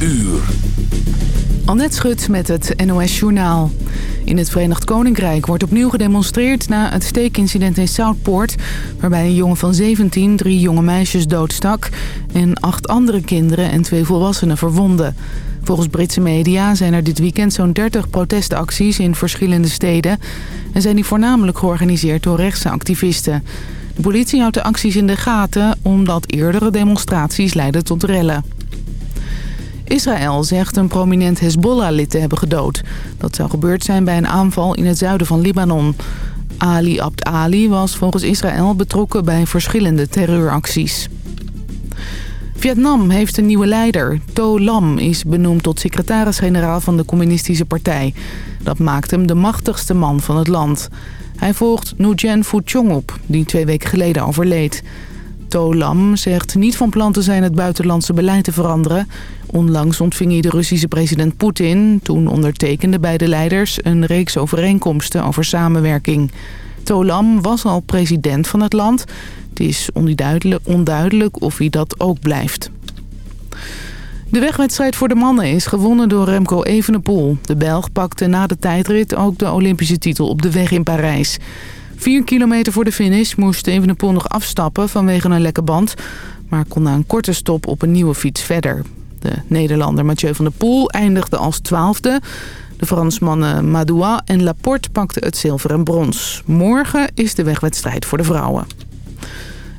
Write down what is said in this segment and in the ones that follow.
uur. Annette Schut met het NOS Journaal. In het Verenigd Koninkrijk wordt opnieuw gedemonstreerd na het steekincident in Southport... waarbij een jongen van 17 drie jonge meisjes doodstak... en acht andere kinderen en twee volwassenen verwonden. Volgens Britse media zijn er dit weekend zo'n 30 protestacties in verschillende steden... en zijn die voornamelijk georganiseerd door rechtse activisten. De politie houdt de acties in de gaten omdat eerdere demonstraties leidden tot rellen. Israël zegt een prominent Hezbollah-lid te hebben gedood. Dat zou gebeurd zijn bij een aanval in het zuiden van Libanon. Ali Abd Ali was volgens Israël betrokken bij verschillende terreuracties. Vietnam heeft een nieuwe leider. To Lam is benoemd tot secretaris-generaal van de communistische partij. Dat maakt hem de machtigste man van het land. Hij volgt Nguyen Phu Trong op, die twee weken geleden overleed. To Lam zegt niet van plan te zijn het buitenlandse beleid te veranderen. Onlangs ontving hij de Russische president Poetin. Toen ondertekenden beide leiders een reeks overeenkomsten over samenwerking. To Lam was al president van het land. Het is onduidelijk of hij dat ook blijft. De wegwedstrijd voor de mannen is gewonnen door Remco Evenepoel. De Belg pakte na de tijdrit ook de Olympische titel op de weg in Parijs. Vier kilometer voor de finish moest Evenepoel nog afstappen vanwege een lekke band... maar kon na een korte stop op een nieuwe fiets verder. De Nederlander Mathieu van der Poel eindigde als twaalfde. De Fransmannen Madoua en Laporte pakten het zilver en brons. Morgen is de wegwedstrijd voor de vrouwen.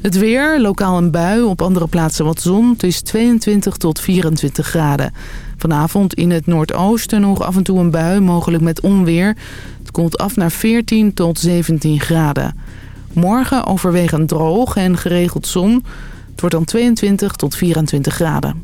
Het weer, lokaal een bui, op andere plaatsen wat zon. Het is 22 tot 24 graden. Vanavond in het noordoosten nog af en toe een bui, mogelijk met onweer. Het komt af naar 14 tot 17 graden. Morgen overwegend droog en geregeld zon. Het wordt dan 22 tot 24 graden.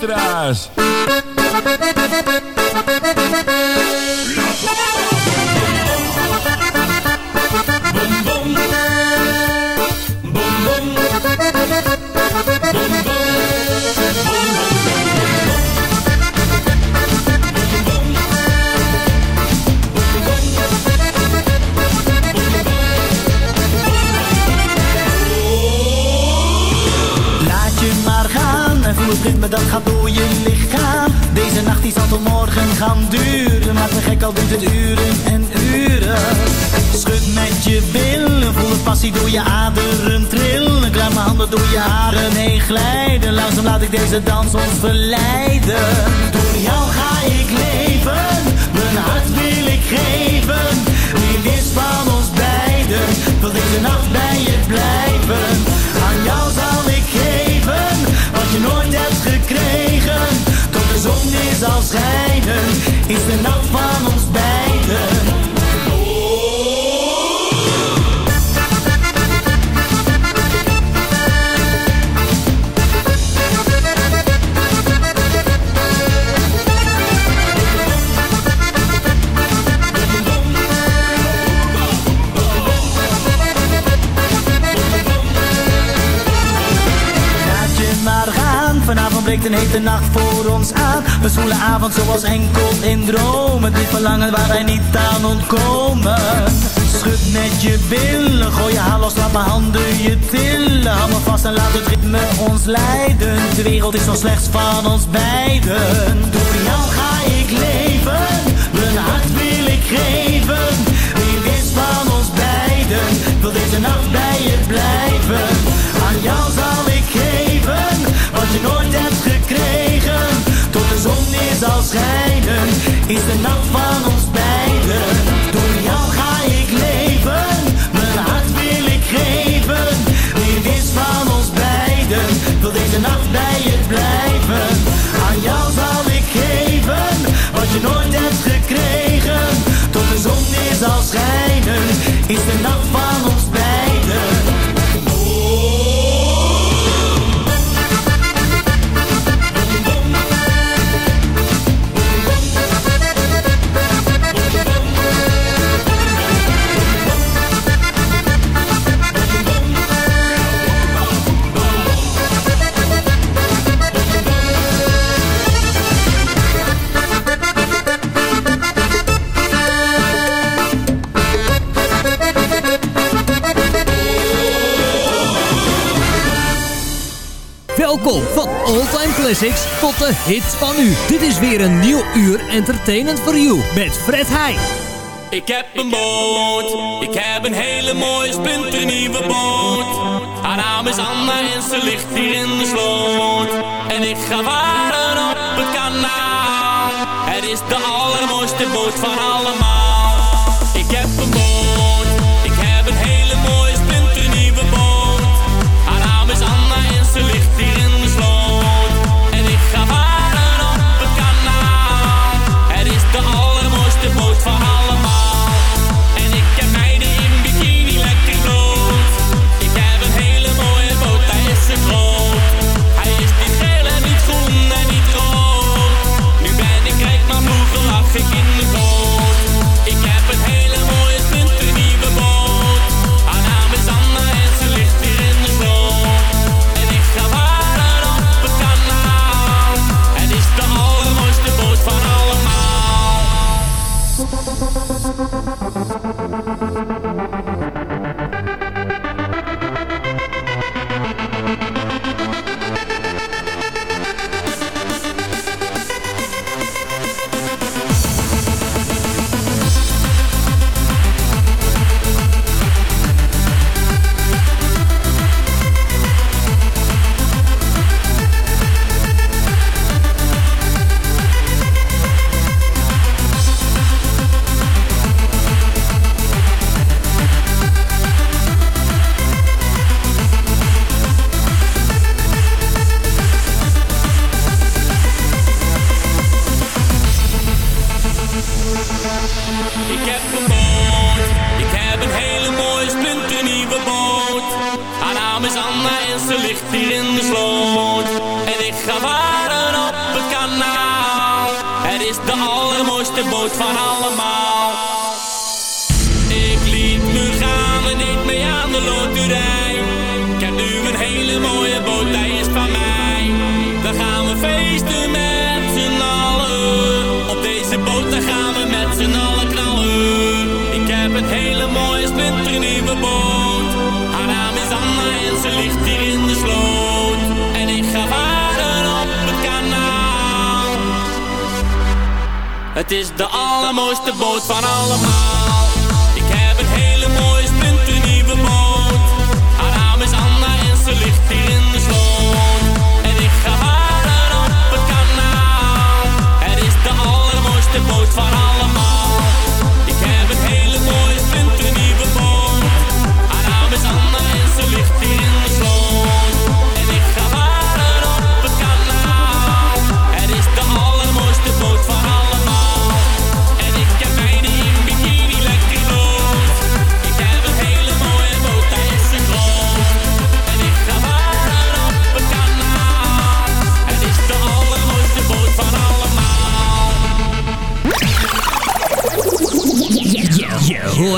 Ostras. Ritme dat gaat door je lichaam. Deze nacht die zal tot morgen gaan duren Maar te gek al duurt het uren en uren. Schud met je billen, voel de passie door je aderen trillen. Klaar mijn handen door je haren heen glijden Langzaam laat ik deze dans ons verleiden. Door jou ga ik leven, mijn hart wil ik geven. Wie is van ons beiden, wil deze nacht bij je blijven je nooit hebt gekregen. Tot de zon weer zal schijnen, is de nacht van ons beiden een hete nacht voor ons aan. Een zwoele avond zoals enkel in dromen. Dit verlangen waar wij niet aan ontkomen. Schud met je billen Gooi je haar los, laat mijn handen je tillen. Hou me vast en laat het ritme ons leiden. De wereld is nog slechts van ons beiden. Door jou ga ik leven Mijn hart wil ik geven. Wie is van ons beiden Wil deze nacht bij je blijven. Aan jou zal ik geven Wat je nooit hebt gekregen. Tot de zon weer zal schijnen Is de nacht van ons beiden. Door jou ga ik leven Mijn hart wil ik geven. Wie van ons beiden Wil deze nacht bij je blijven? Aan jou zal ik geven Wat je nooit hebt gekregen. Tot de zon weer zal schijnen Is de nacht van ons beiden classics tot de hits van nu. Dit is weer een nieuw uur Entertainment for You met Fred Heij. Ik heb een boot, ik heb een hele mooie splinternieuwe boot. Haar naam is Anna en ze ligt hier in de sloot. En ik ga varen op het kanaal. Het is de allermooiste boot van allemaal. Het is de allermooiste boot van allemaal. Ik liet me gaan en deed mee aan de loterij. Ik heb nu een hele mooie boot, hij is van mij. Dan gaan we feesten met z'n allen. Op deze boot dan gaan we met z'n allen knallen. Ik heb een hele mooie splinternieuwe boot. Haar naam is Anna en ze ligt hier Het is de allermooiste boot van allemaal.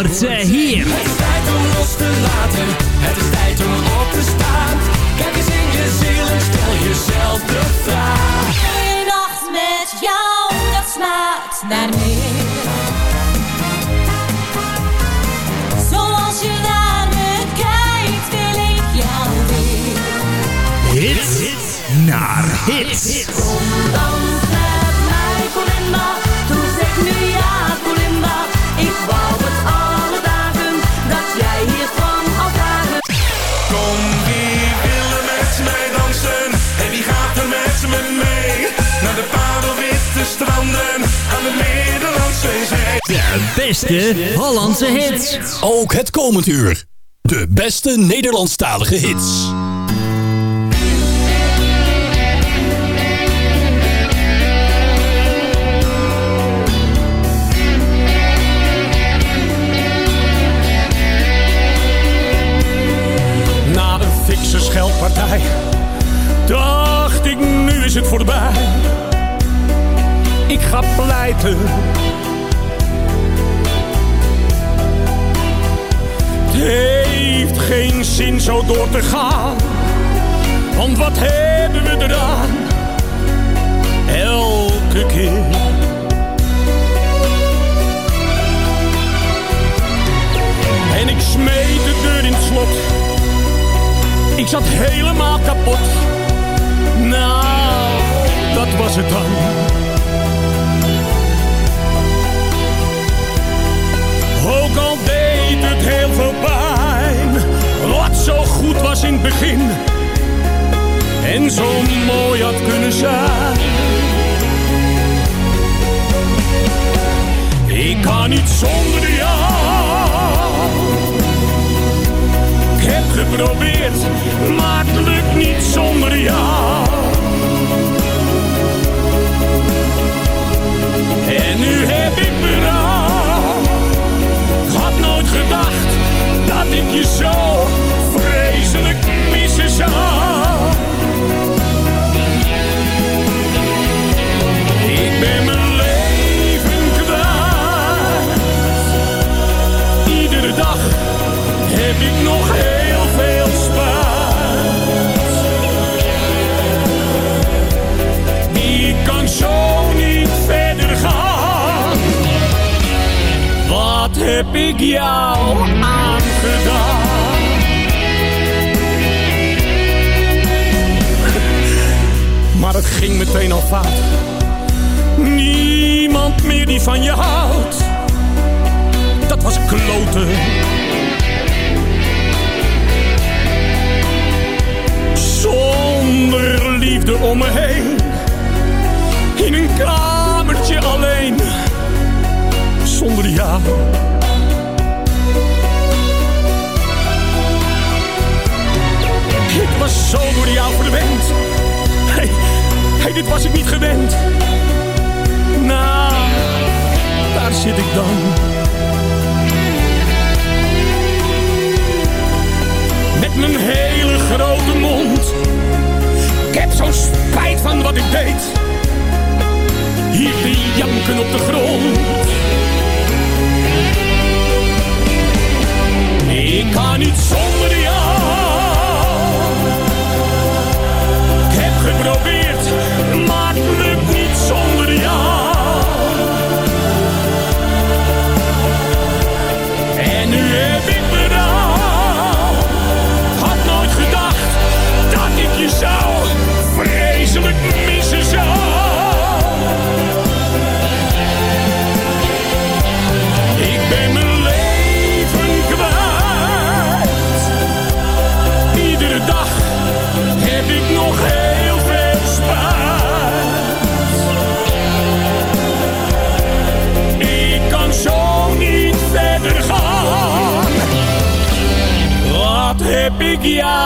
Hoort ze hier. Het is tijd om los te laten, het is tijd om op te staan. Kijk eens in je ziel en stel jezelf de vraag. Een nacht met jou, dat smaakt naar meer. Zoals je naar me kijkt, wil ik jou weer. Hits naar hits. Dans beste Hollandse hits. Ook het komend uur. De beste Nederlandstalige hits. Na een fikse scheldpartij dacht ik nu is het voorbij. Ik ga pleiten. Heeft geen zin zo door te gaan. Want wat hebben we eraan? Elke keer. En ik smeet de deur in het slot. Ik zat helemaal kapot. Nou, als Ook al deed het heel veel pijn. Wat zo goed was in het begin. En zo mooi had kunnen zijn. Ik kan niet zonder jou. Ik heb geprobeerd, maar het lukt niet zonder jou. En nu heb ik berouw. ik je zo vreselijk mis je zou. Niemand meer die van je houdt. guiar.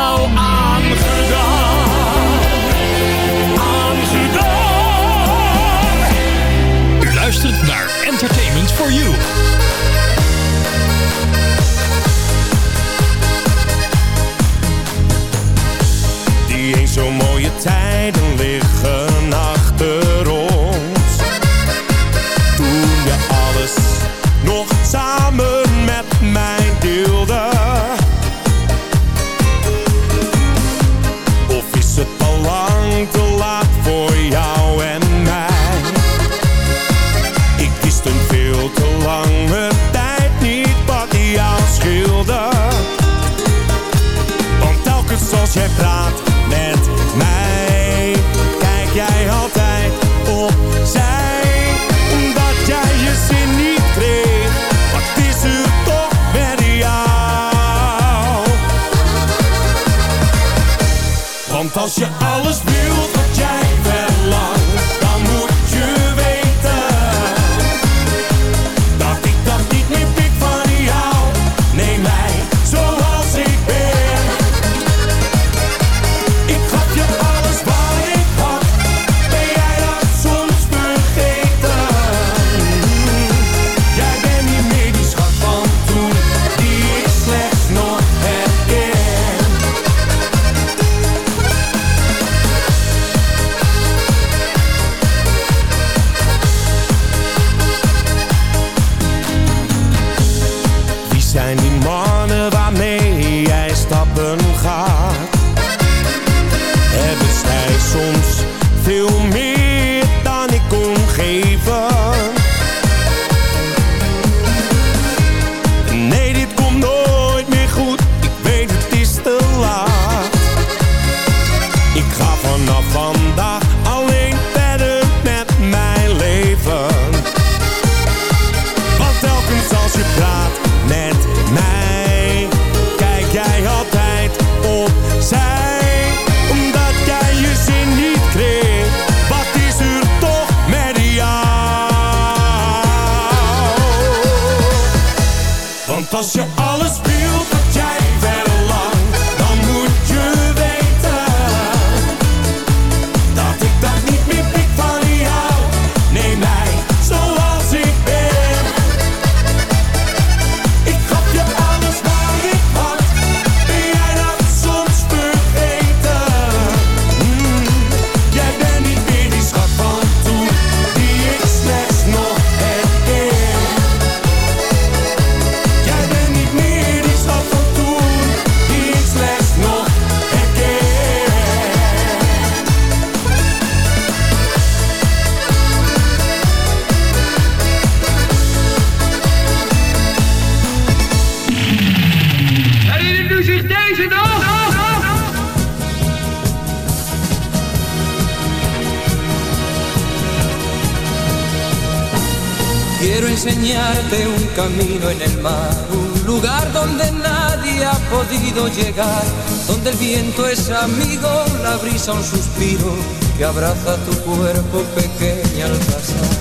Donde el viento es amigo, la brisa un suspiro que abraza tu cuerpo pequeña al pasar.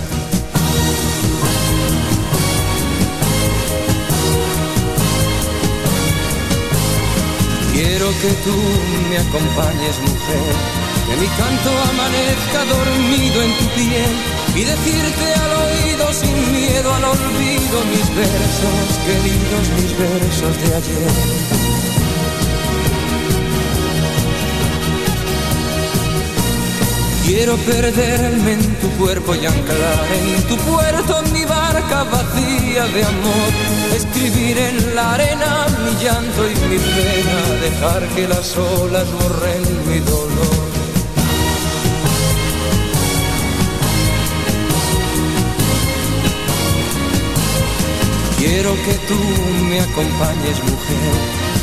Quiero que tú me acompañes, mujer, que mi canto amanezca dormido en tu piel y decirte al oído sin miedo al olvido mis versos, queridos mis versos de ayer. Quiero perderme en tu cuerpo y anclar en tu puerto mi barca vacía de amor. Escribir en la arena mi llanto y mi pena, dejar que las olas borren mi dolor. Quiero que tú me acompañes, mujer,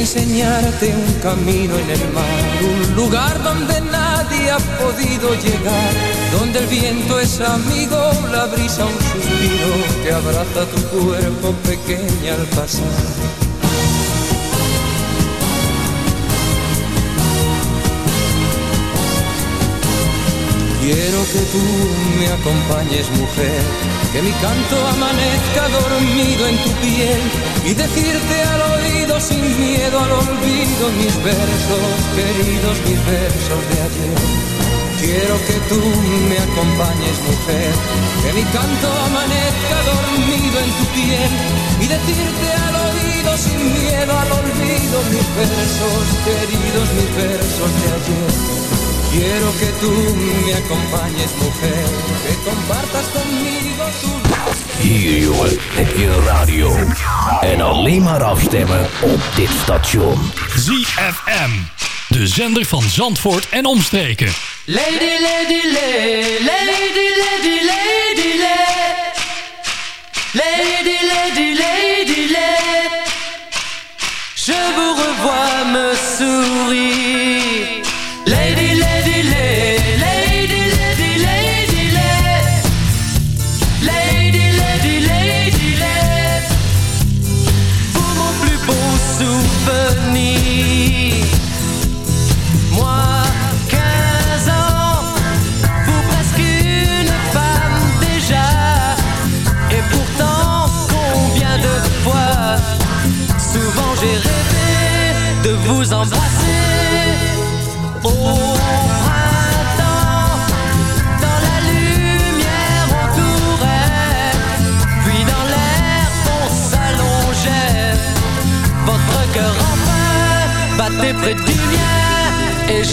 Enseñarte un camino en el mar, un lugar donde nadie ha podido llegar, donde el viento es amigo, la brisa un suspiro que abraza tu cuerpo pequeña al pasar. Quiero que tú me acompañes, mujer, que mi canto amanezca dormido en tu piel y decirte al oído sin miedo al olvido mis versos, queridos mis versos de ayer. Quiero que tú me acompañes, mujer, que mi canto amanezca dormido en tu piel y decirte al oído sin miedo al olvido mis versos, queridos mis versos de ayer. Quiero que tú me acompañes, mujer, que compartas conmigo tu... Hier jongen, heb je radio. En alleen maar afstemmen op dit station. ZFM. De zender van Zandvoort en omstreken. Lady, lady, lady, lady, lady, lady, lady, lady, lady, lady, Je vous revois me sourire.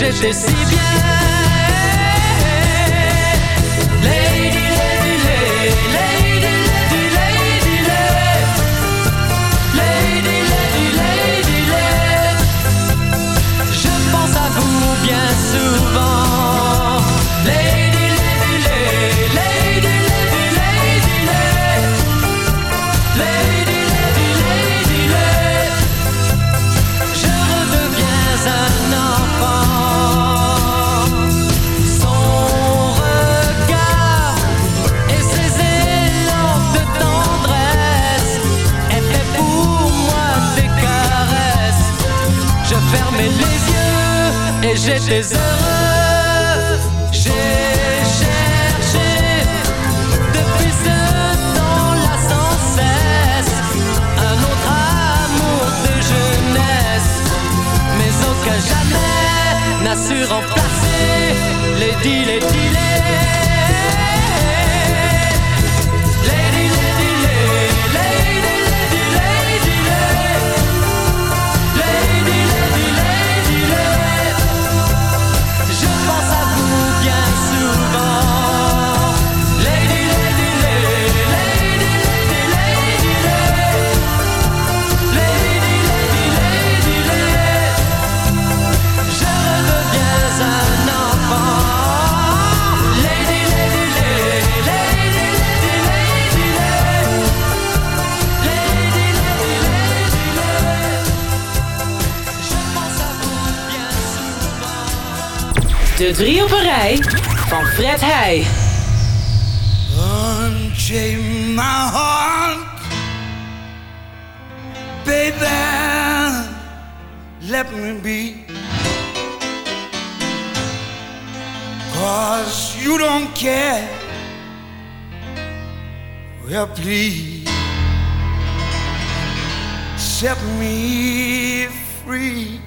if this Deserve. drie op een rij van Fred Heij. Unchain my heart, baby, let me be. Cause you don't care, well please, set me free.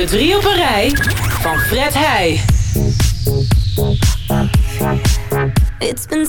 De drie op een rij van Fred Heij. It's been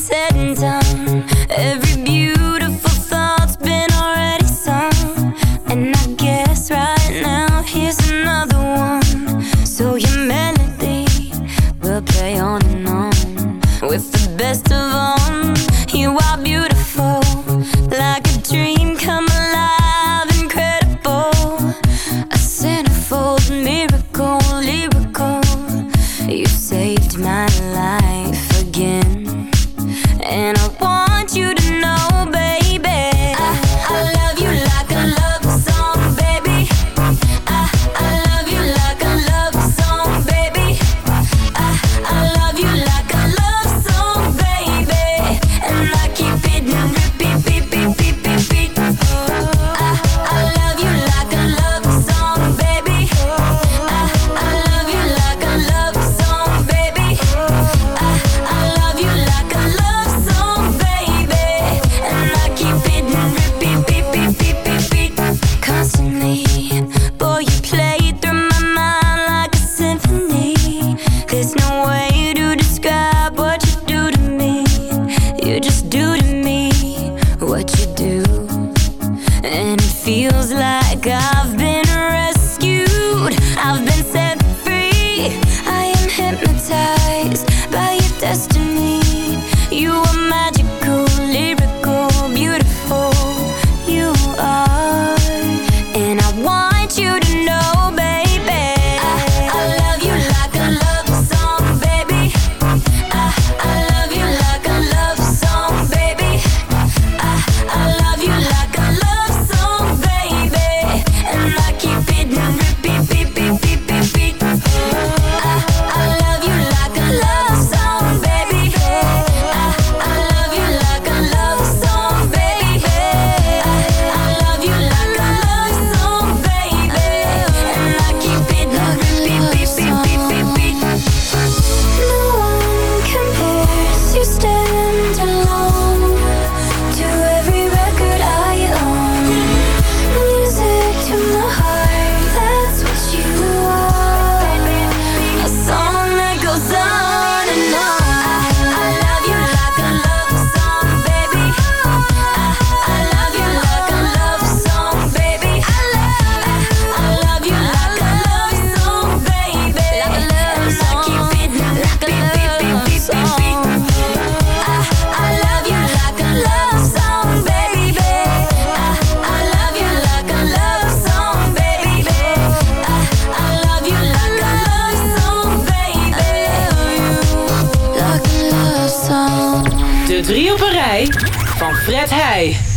Van Fred Heij.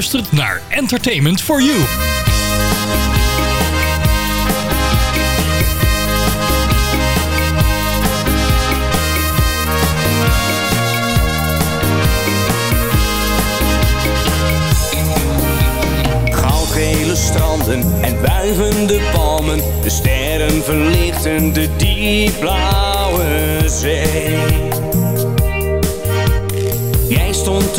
Luistert naar Entertainment for You. Goudgele stranden en wuivende palmen. De sterren verlichten de diepblauwe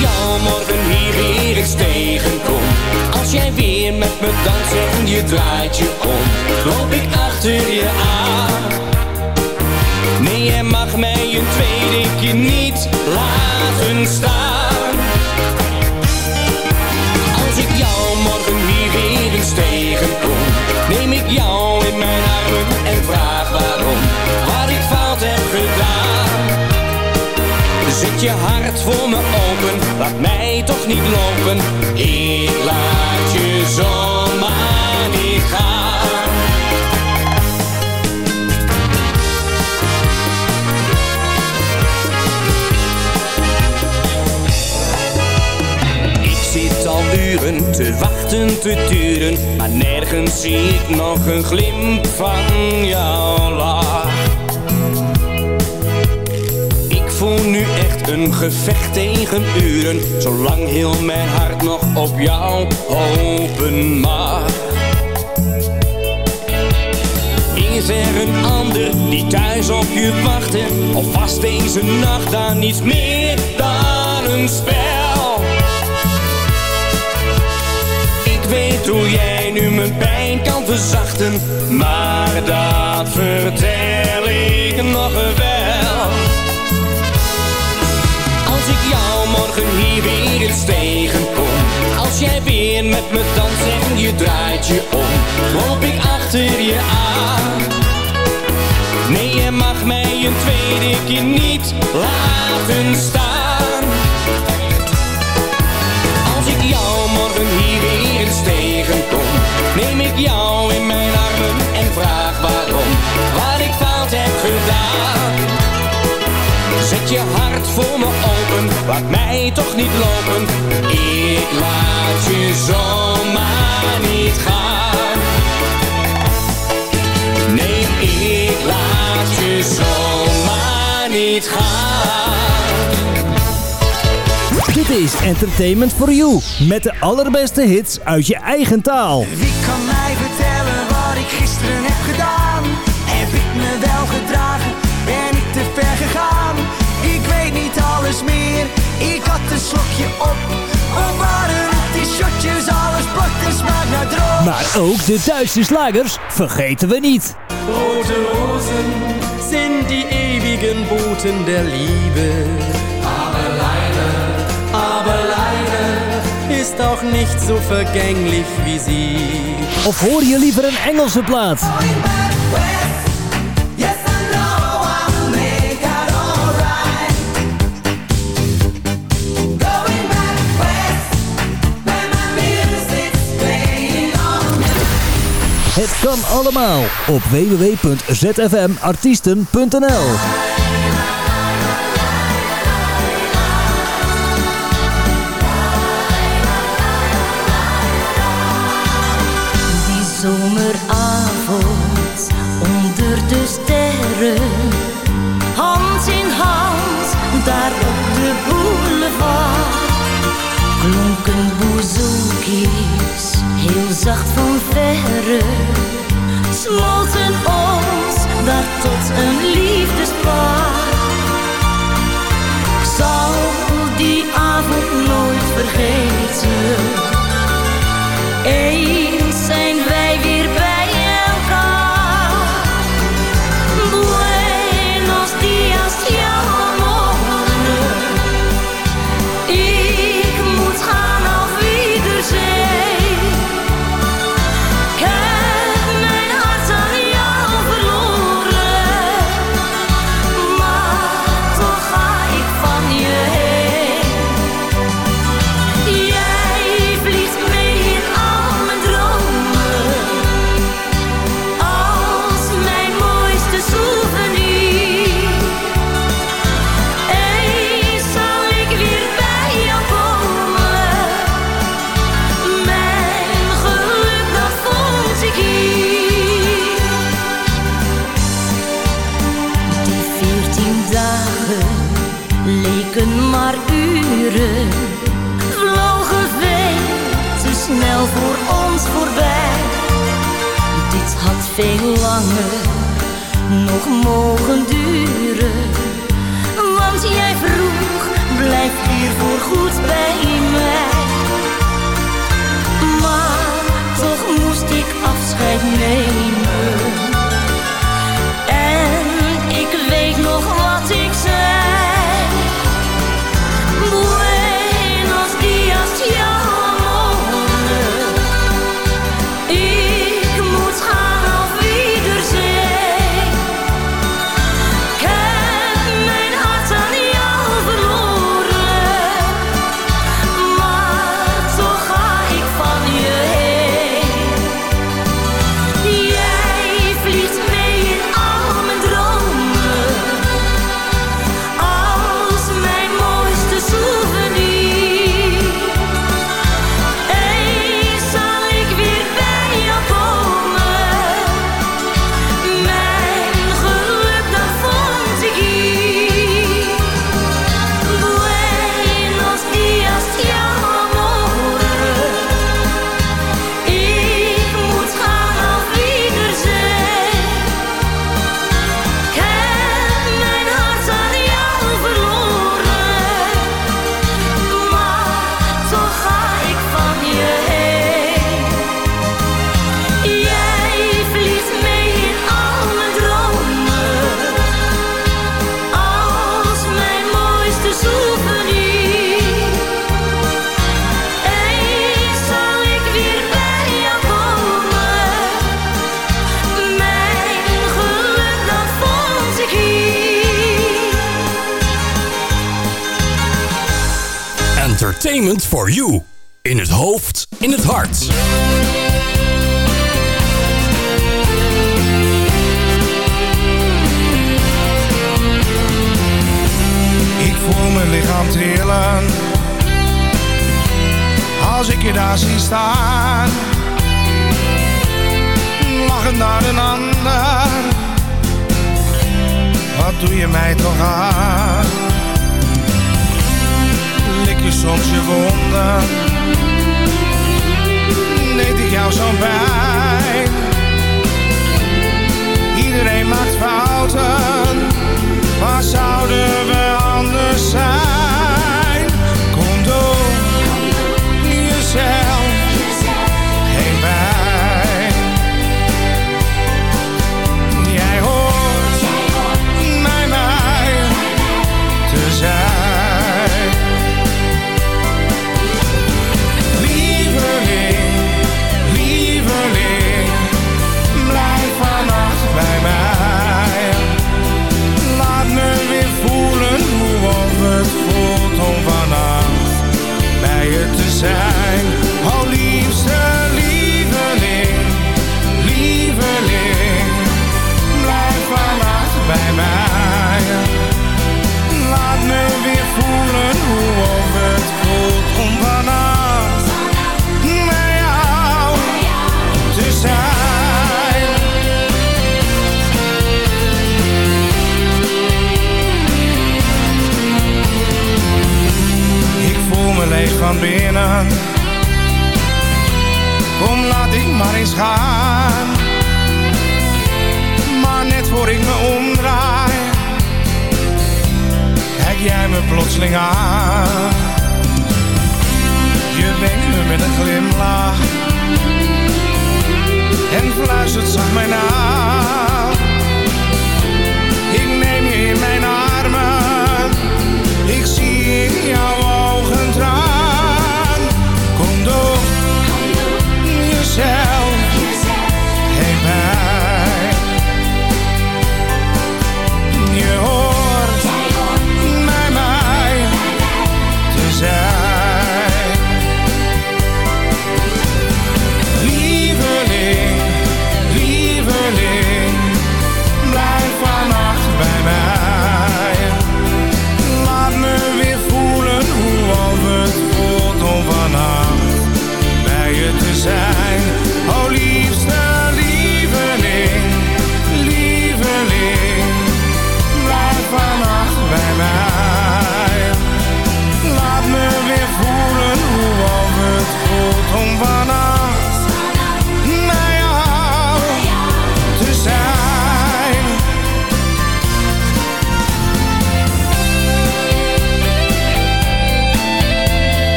Jou morgen hier weer eens tegenkom. Als jij weer met me danst en je draait je om. Loop ik achter je aan. Nee, jij mag mij een tweede keer niet laten staan. Als ik jou morgen hier weer eens tegenkom, neem ik jou in mijn armen en vraag waarom, wat ik fout heb gedaan. Zet je hart laat mij toch niet lopen, ik laat je zomaar niet gaan. Ik zit al uren te wachten, te duren, maar nergens zie ik nog een glimp van jouw. Nu echt een gevecht tegen uren, zolang heel mijn hart nog op jou hopen mag. Is er een ander die thuis op je wachtte? Was deze nacht dan niets meer dan een spel? Ik weet hoe jij nu mijn pijn kan verzachten, maar dat vertel ik nog wel. Hier weer eens tegenkom, als jij weer met me danst en je draait je om, loop ik achter je aan. Nee, je mag mij een tweede keer niet laten staan. Als ik jou morgen hier weer eens tegenkom, neem ik jou in mijn armen en vraag waarom, wat ik fout heb gedaan. Je hart voor me open, laat mij toch niet lopen, ik laat je zomaar niet gaan. Nee, ik laat je zomaar niet gaan. Dit is Entertainment for You. Met de allerbeste hits uit je eigen taal. Wie kan mij op. Of waren? Alles plakt en smaakt naar droom. Maar ook de Duitse slagers vergeten we niet. Rote Rosen sind die ewigen Boten der Liebe. Aber leider, aber leider ist auch nicht so vergänglich wie sie. Of hoor je liever een Engelse plaat? Het kan allemaal op www.zfmartiesten.nl Die zomeravond onder de sterren, hand in hand, daar op de boulevard, klonken bouzouki's, heel zacht van verre, smolten ons daar tot een liefdespaar. In het hoofd, in het hart. Ik voel mijn lichaam trillen. Als ik je daar zie staan. Lachen naar een ander. Wat doe je mij toch aan? je soms je wonden? Deed ik jou zo'n pijn? Iedereen maakt fouten, waar zouden we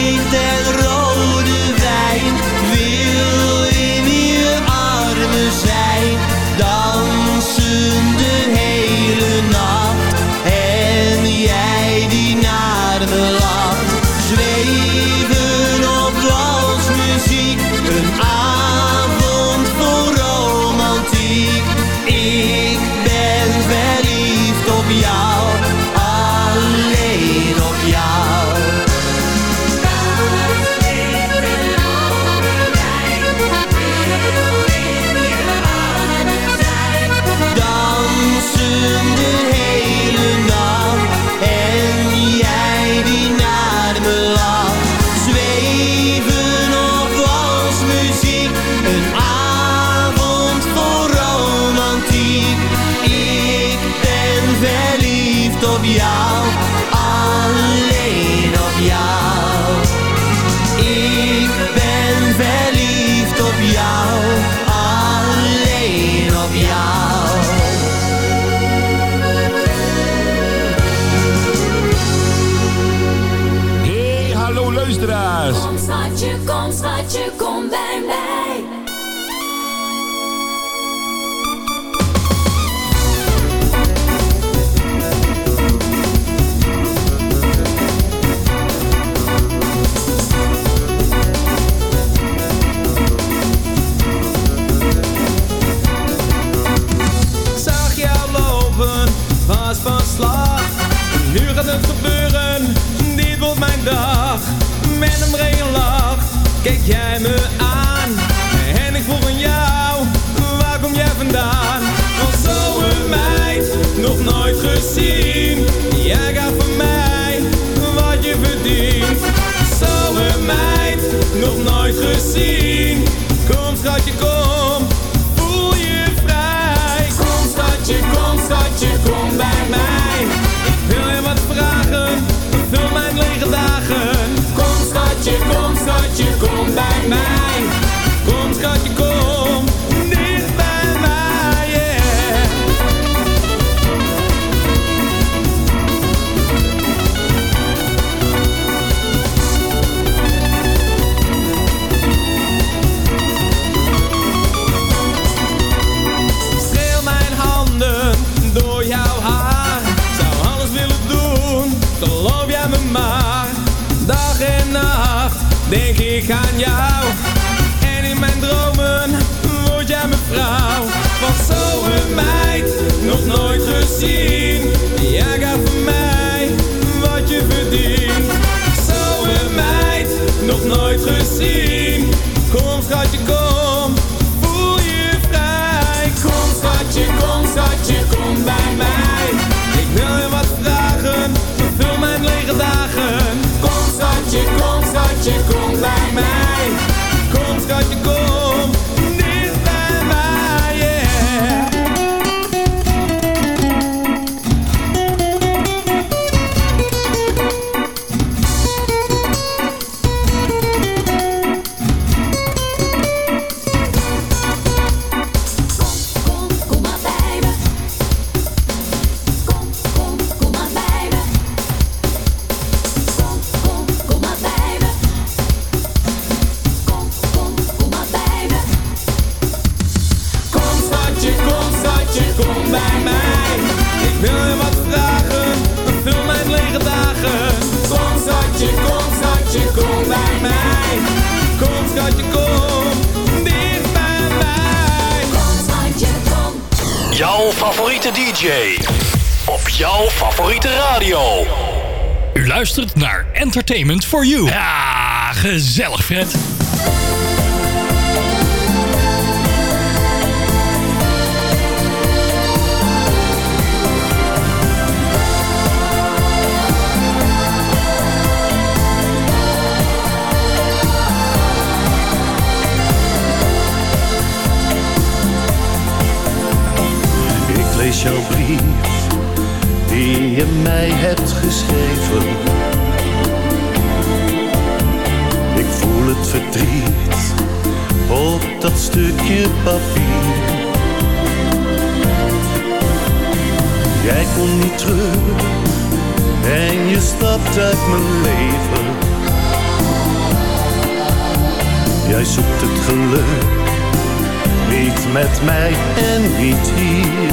del. Entertainment for You. Ja, gezellig Fred. Ik lees jouw brief die je mij hebt geschreven. Het op dat stukje papier. Jij komt niet terug en je stapt uit mijn leven. Jij zoekt het geluk niet met mij en niet hier.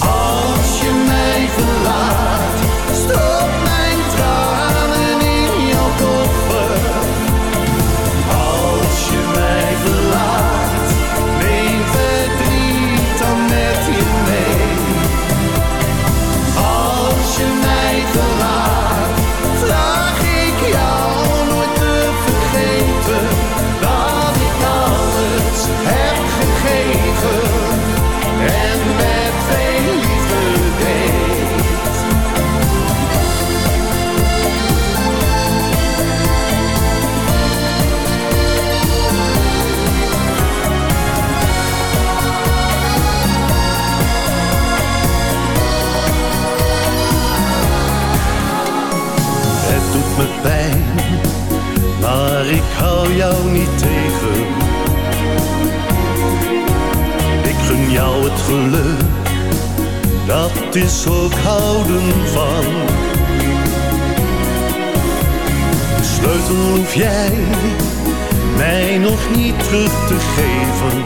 Als je mij verlaat, jou niet tegen. Ik gun jou het geluk, dat is ook houden van. De sleutel hoef jij mij nog niet terug te geven.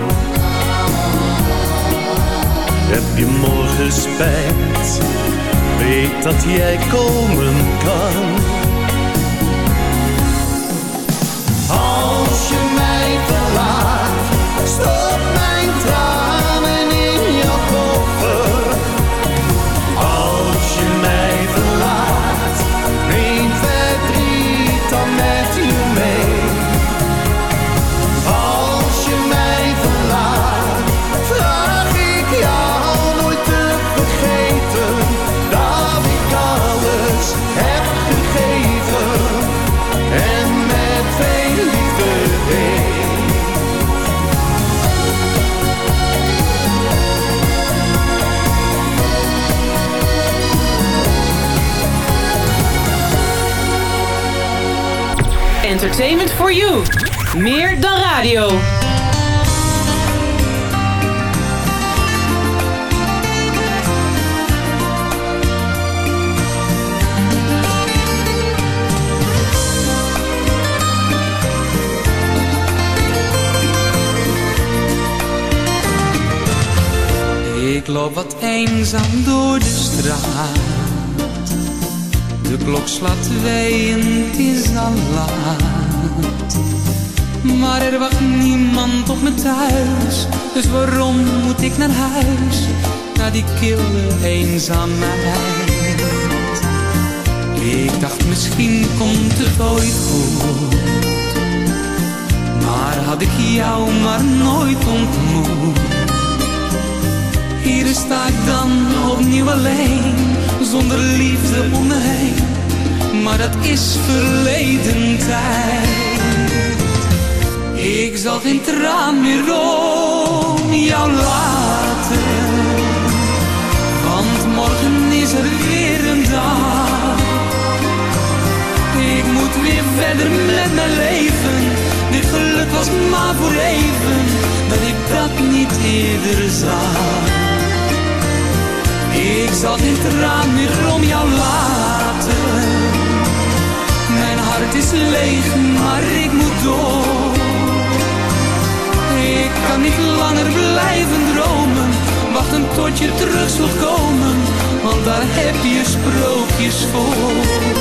Heb je morgen spijt, weet dat jij komen kan. Stop mijn tranen Entertainment for you. Meer dan radio. Ik loop wat eenzaam door de straat. De klok slaat twee en het is al laat. Maar er wacht niemand op me thuis. Dus waarom moet ik naar huis? Naar die kille eenzaamheid. Ik dacht misschien komt het ooit goed. Maar had ik jou maar nooit ontmoet. Hier sta ik dan opnieuw alleen, zonder liefde om me heen. Maar dat is verleden tijd. Ik zal geen traan meer om jou laten. Want morgen is er weer een dag. Ik moet weer verder met mijn leven. Dit geluk was maar voor even, dat ik dat niet eerder zag. Ik zal geen traan meer om jou laten. Mijn hart is leeg, maar ik moet door. Kan niet langer blijven dromen, wachten tot je terug zult komen, want daar heb je sprookjes voor.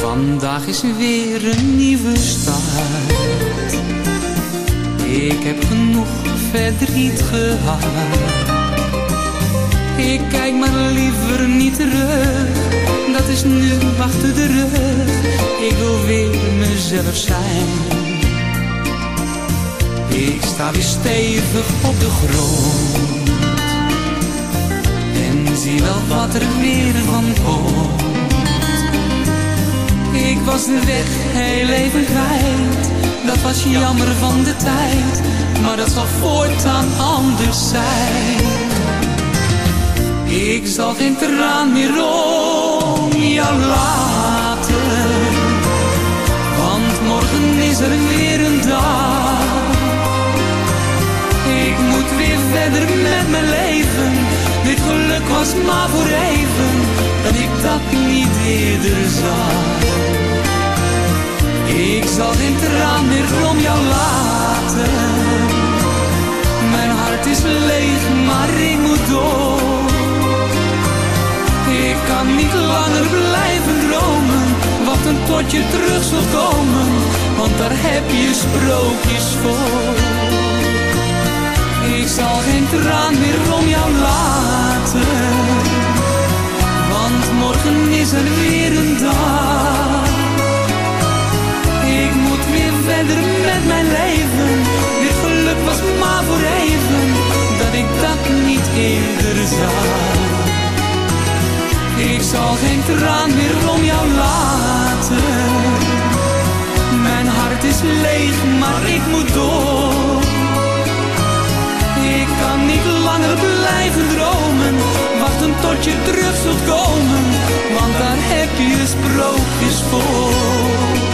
Vandaag is weer een nieuwe start. Ik heb genoeg verdriet gehad. Ik kijk maar liever niet terug. Dat is nu achter de rug. Ik wil weer mezelf zijn. Ik sta weer stevig op de grond. En zie wel wat er weer van komt. Ik was de weg heel even kwijt. Dat was jammer van de tijd. Maar dat zal voortaan anders zijn. Ik zal geen traan meer om jou laten. Want morgen is er weer een dag. Ik moet weer verder met mijn leven. Dit geluk was maar voor even. Dat ik dat niet eerder zag. Ik zal geen traan meer om jou laten. Mijn hart is leeg, maar ik moet door. Ik kan niet langer blijven dromen, wachten tot je terug zult komen, want daar heb je sprookjes voor. Ik zal geen traan meer om jou laten, want morgen is er weer een dag. Ik moet weer verder met mijn leven, dit geluk was maar voor even, dat ik dat niet eerder zag. Ik zal geen traan meer om jou laten. Mijn hart is leeg, maar ik moet door. Ik kan niet langer blijven dromen. Wachten tot je terug zult komen. Want daar heb je sprookjes voor.